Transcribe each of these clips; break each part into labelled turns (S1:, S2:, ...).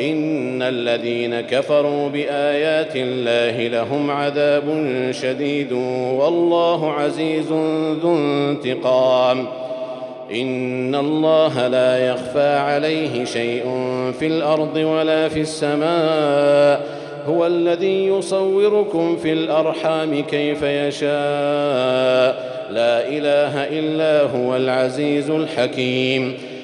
S1: إن الذين كفروا بآيات الله لهم عذاب شديد والله عزيز ذو انتقام. إن الله لا يخفى عليه شيء في الأرض ولا في السماء. هو الذي يصوركم في الأرحام كيف يشاء. لا إله إلا هو العزيز الحكيم.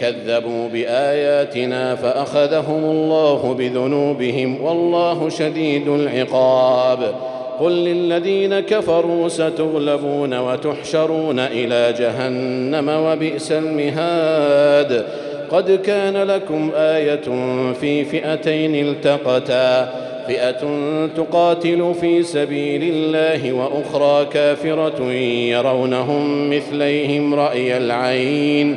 S1: كذبوا بآياتنا فأخذهم الله بذنوبهم والله شديد العقاب. قل للذين كفروا ستغلبون وتحشرون إلى جهنم وبئس المهاد. قد كان لكم آية في فئتين التقتا. فئة تقاتل في سبيل الله وأخرى كافرة يرونهم مثليهم رأي العين.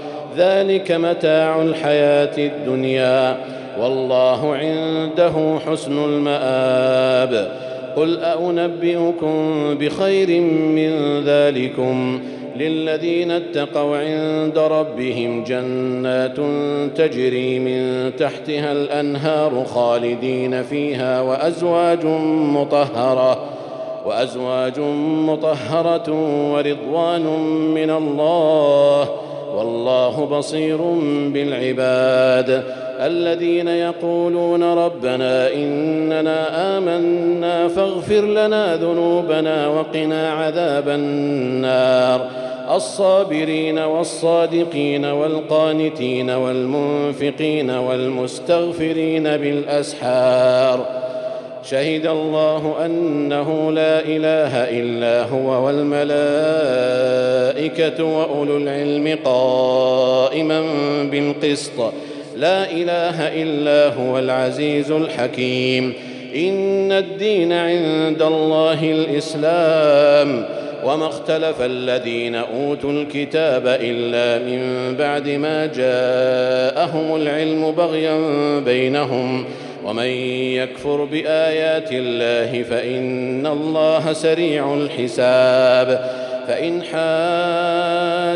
S1: ذلك متاع الحياة الدنيا. والله عنده حسن المآب. قل أنبئكم بخير من ذلكم. للذين اتقوا عند ربهم جنات تجري من تحتها الأنهار خالدين فيها وأزواج مطهرة وأزواج مطهرة ورضوان من الله. والله بصير بالعباد. الذين يقولون ربنا إننا آمنا فاغفر لنا ذنوبنا وقنا عذاب النار. الصابرين والصادقين والقانتين والمنفقين والمستغفرين بالأسحار. شهد الله أنه لا إله إلا هو والملائكة وأولو العلم قائما بالقسط. لا إله إلا هو العزيز الحكيم. إن الدين عند الله الإسلام. وما اختلف الذين أوتوا الكتاب إلا من بعد ما جاءهم العلم بغيا بينهم. ومن يكفر بآيات الله فإن الله سريع الحساب. فإن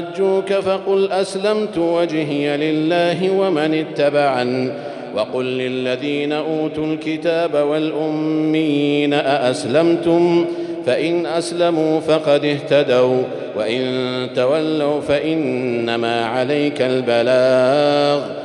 S1: حاجوك فقل أسلمت وجهي لله ومن اتبعن. وقل للذين أوتوا الكتاب والأميين أأسلمتم؟ فإن أسلموا فقد اهتدوا وإن تولوا فإنما عليك البلاغ.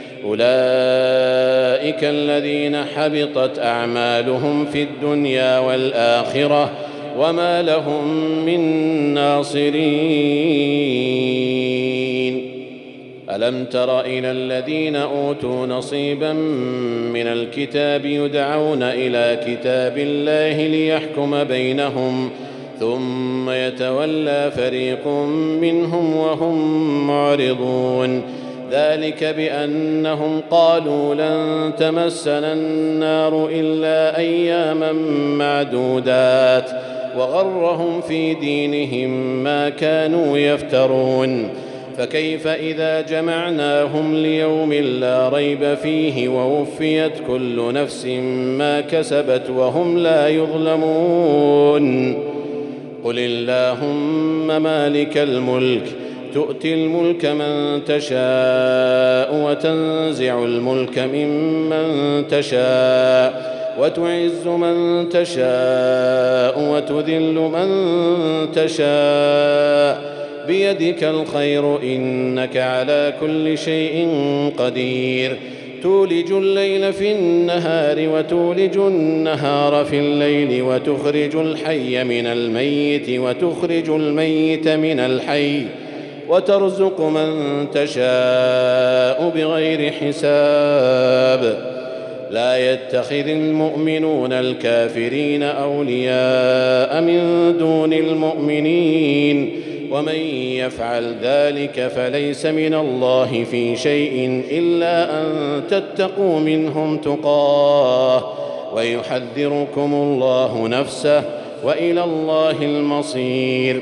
S1: أولئك الذين حبطت أعمالهم في الدنيا والآخرة وما لهم من ناصرين. ألم تر إلى الذين أوتوا نصيبا من الكتاب يدعون إلى كتاب الله ليحكم بينهم ثم يتولى فريق منهم وهم معرضون. ذلك بأنهم قالوا لن تمسنا النار إلا أياما معدودات وغرهم في دينهم ما كانوا يفترون فكيف إذا جمعناهم ليوم لا ريب فيه ووفيت كل نفس ما كسبت وهم لا يظلمون قل اللهم مالك الملك تؤتي الملك من تشاء وتنزع الملك ممن تشاء وتعز من تشاء وتذل من تشاء بيدك الخير إنك على كل شيء قدير تولج الليل في النهار وتولج النهار في الليل وتخرج الحي من الميت وتخرج الميت من الحي وترزق من تشاء بغير حساب. لا يتخذ المؤمنون الكافرين أولياء من دون المؤمنين. ومن يفعل ذلك فليس من الله في شيء إلا أن تتقوا منهم تقاه. ويحذركم الله نفسه وإلى الله المصير.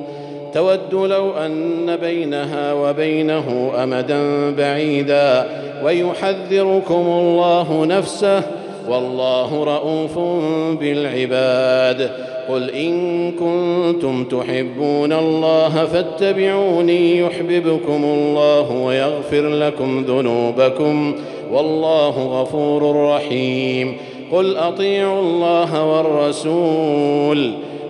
S1: تود لو أن بينها وبينه أمدا بعيدا ويحذركم الله نفسه والله رءوف بالعباد. قل إن كنتم تحبون الله فاتبعوني يحببكم الله ويغفر لكم ذنوبكم والله غفور رحيم. قل أطيعوا الله والرسول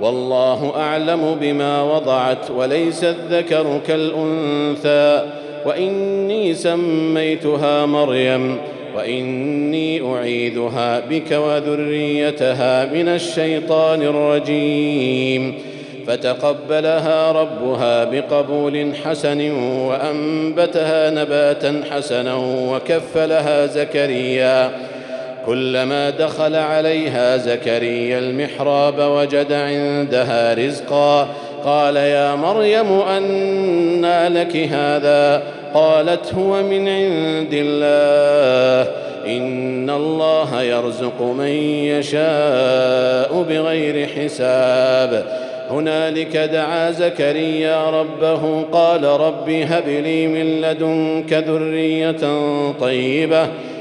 S1: والله أعلم بما وضعت وليس الذكر كالأنثى. وإني سميتها مريم وإني أعيذها بك وذريتها من الشيطان الرجيم. فتقبلها ربها بقبول حسن وأنبتها نباتا حسنا وكفلها زكريا. كلما دخل عليها زكريا المحراب وجد عندها رزقا. قال يا مريم انى لك هذا؟ قالت هو من عند الله. إن الله يرزق من يشاء بغير حساب. هنالك دعا زكريا ربه قال رب هب لي من لدنك ذرية طيبة.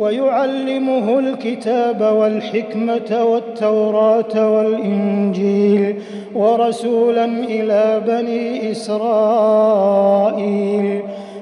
S2: ويعلمه الكتاب والحكمة والتوراة والإنجيل ورسولا إلى بني إسرائيل.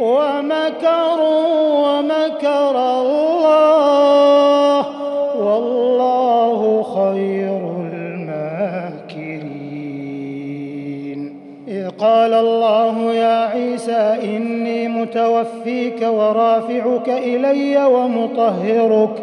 S2: ومكروا ومكر الله والله خير الماكرين. إذ قال الله يا عيسى إني متوفيك ورافعك إلي ومطهرك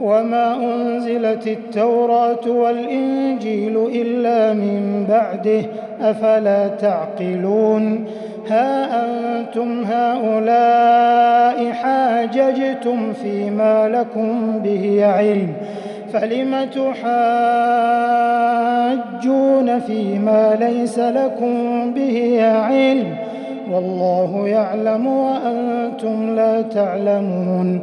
S2: وما أنزلت التوراة والإنجيل إلا من بعده أفلا تعقلون؟ ها أنتم هؤلاء حاججتم فيما لكم به علم فلم تحاجون فيما ليس لكم به علم؟ والله يعلم وأنتم لا تعلمون.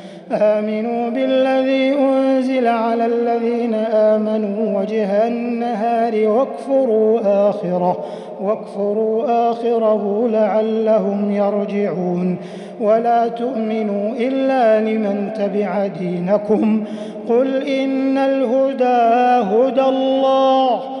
S2: آمنوا بالذي أنزل على الذين آمنوا وجه النهار واكفروا آخره واكفروا آخره لعلهم يرجعون. ولا تؤمنوا إلا لمن تبع دينكم. قل إن الهدى هدى الله.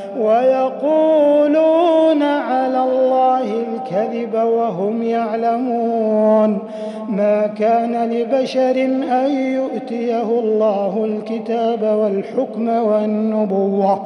S2: ويقولون على الله الكذب وهم يعلمون. ما كان لبشر أن يؤتيه الله الكتاب والحكم والنبوة.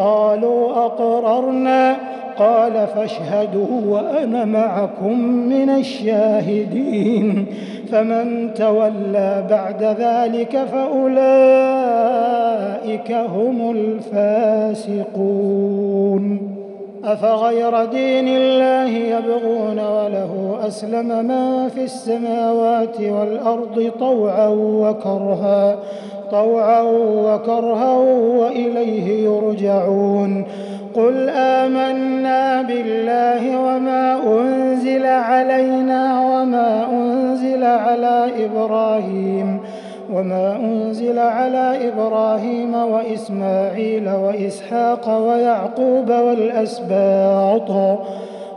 S2: قالوا أقررنا. قال فاشهدوا وأنا معكم من الشاهدين. فمن تولى بعد ذلك فأولئك هم الفاسقون. أفغير دين الله يبغون وله أسلم من في السماوات والأرض طوعا وكرها. طوعا وكرها وإليه يرجعون. قل آمنا بالله وما أنزل علينا وما أنزل على إبراهيم وما أنزل على إبراهيم وإسماعيل وإسحاق ويعقوب والأسباط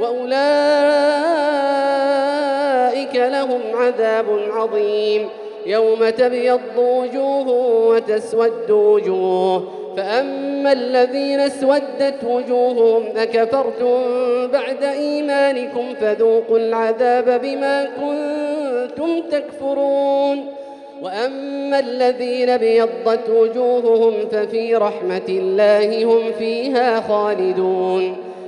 S3: وأولئك لهم عذاب عظيم. يوم تبيض وجوه وتسود وجوه. فأما الذين اسودت وجوههم أكفرتم بعد إيمانكم فذوقوا العذاب بما كنتم تكفرون. وأما الذين بيضت وجوههم ففي رحمة الله هم فيها خالدون.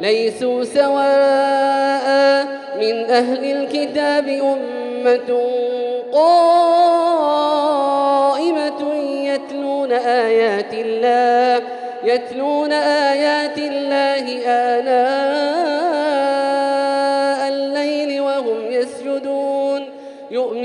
S3: ليسوا سواء من أهل الكتاب أمة قائمة يتلون آيات الله يتلون آيات الله آناء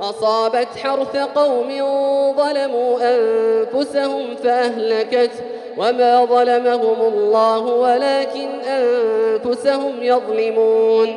S3: أصابت حرث قوم ظلموا أنفسهم فأهلكت وما ظلمهم الله ولكن أنفسهم يظلمون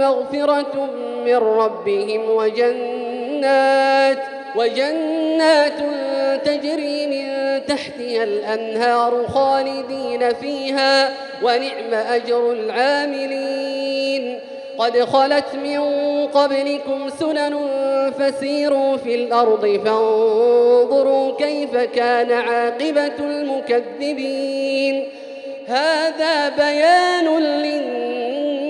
S3: مغفرة من ربهم وجنات وجنات تجري من تحتها الأنهار خالدين فيها ونعم أجر العاملين. قد خلت من قبلكم سنن فسيروا في الأرض فانظروا كيف كان عاقبة المكذبين. هذا بيان للناس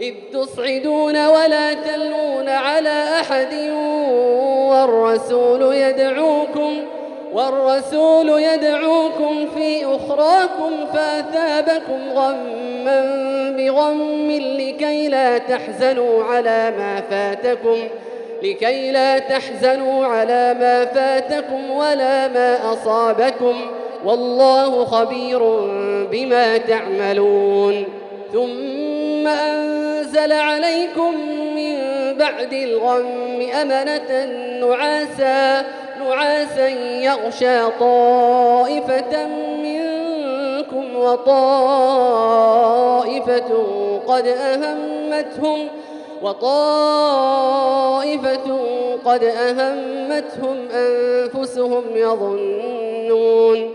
S3: إذ تصعدون ولا تلون على أحد والرسول يدعوكم والرسول يدعوكم في أخراكم فأثابكم غما بغم لكي لا تحزنوا على ما فاتكم لكي لا تحزنوا على ما فاتكم ولا ما أصابكم والله خبير بما تعملون ثم أنزل عليكم من بعد الغم أمنة نعاسا نعاسا يغشى طائفة منكم وطائفة قد أهمتهم وطائفة قد أهمتهم أنفسهم يظنون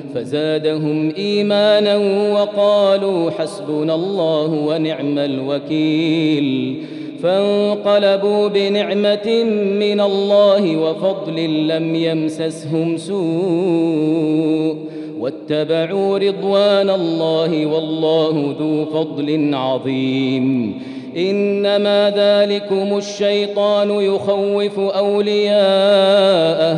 S4: فزادهم إيمانا وقالوا حسبنا الله ونعم الوكيل. فانقلبوا بنعمة من الله وفضل لم يمسسهم سوء. واتبعوا رضوان الله والله ذو فضل عظيم. إنما ذلكم الشيطان يخوف أولياءه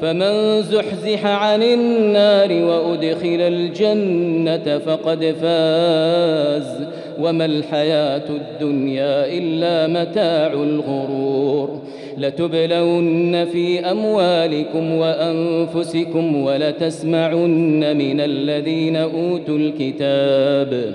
S4: فمن زحزح عن النار وأدخل الجنة فقد فاز وما الحياة الدنيا إلا متاع الغرور لتبلون في أموالكم وأنفسكم ولتسمعن من الذين أوتوا الكتاب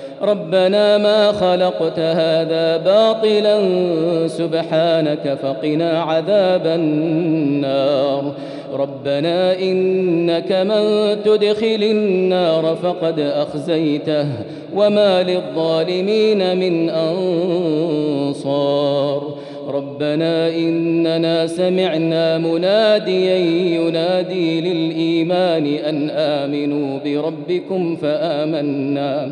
S4: ربنا ما خلقت هذا باطلا سبحانك فقنا عذاب النار. ربنا إنك من تدخل النار فقد أخزيته وما للظالمين من أنصار. ربنا إننا سمعنا مناديا ينادي للإيمان أن آمنوا بربكم فآمنا.